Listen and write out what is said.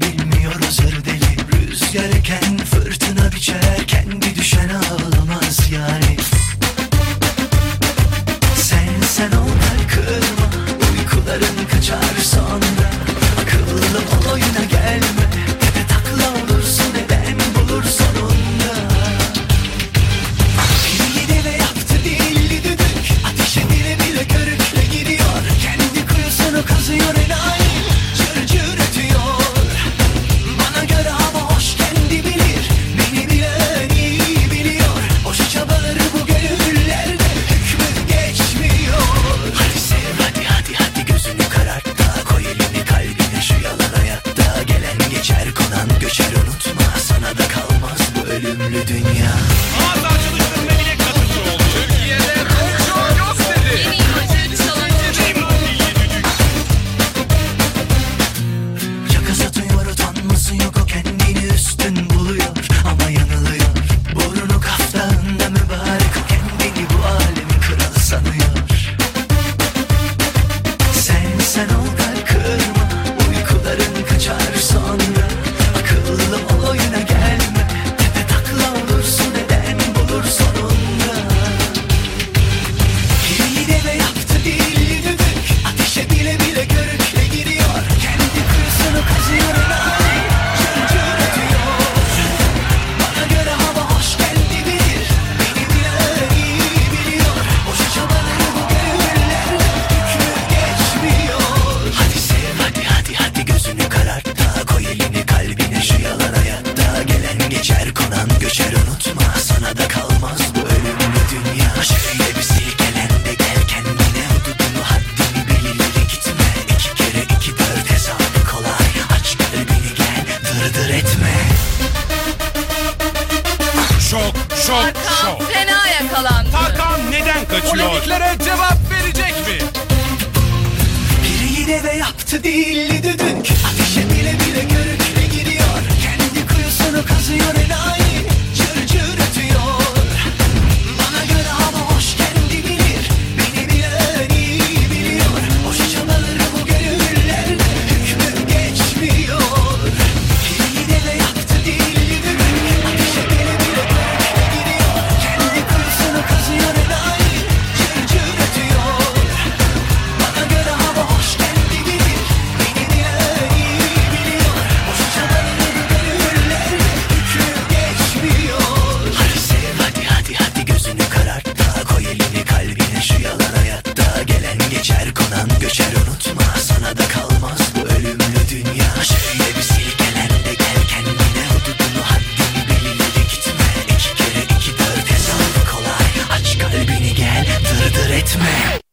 bilmiyoruz erdeli Rüzgar eken fırtına biçer Kendi düşen ağlamaz yani. Sen sen ol kırma Uykuların kaçar. Şok, Tarkan şok. fena yakalandı. Tarkan neden kaçıyor? Polemiklere cevap verecek mi? Biri yine de yaptı değildi kalmaz bu ölümlü dünya. Şöyle bir silkelen de gel kendine. Hududunu haddini beline de gitme. İki kere iki dört hesabı kolay. Aç kalbini gel dırdır etme.